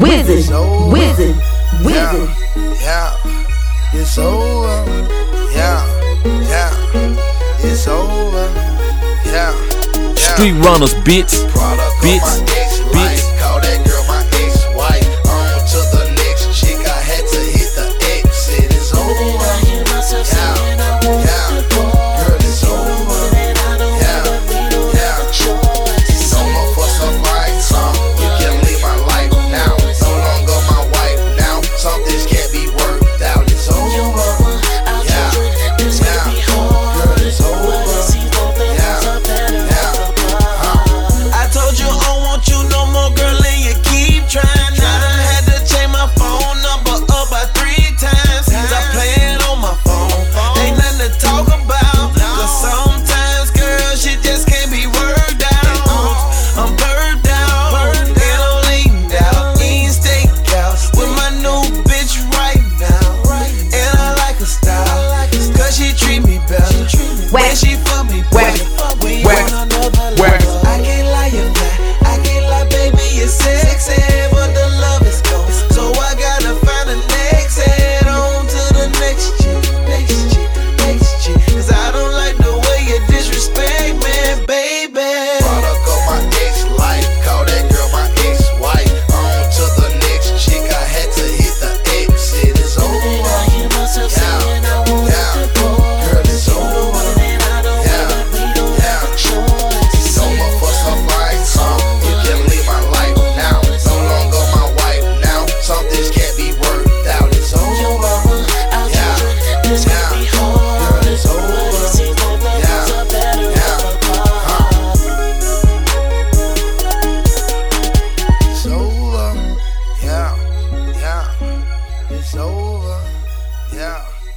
Wizard, wizard, wizard. Yeah, yeah, it's over. Yeah, yeah, it's over. Yeah, yeah. Street runners, bitch, Product bitch.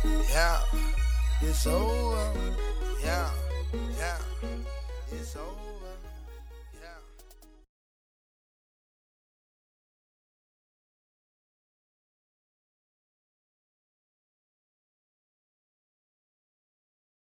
Yeah, it's over. Yeah, yeah.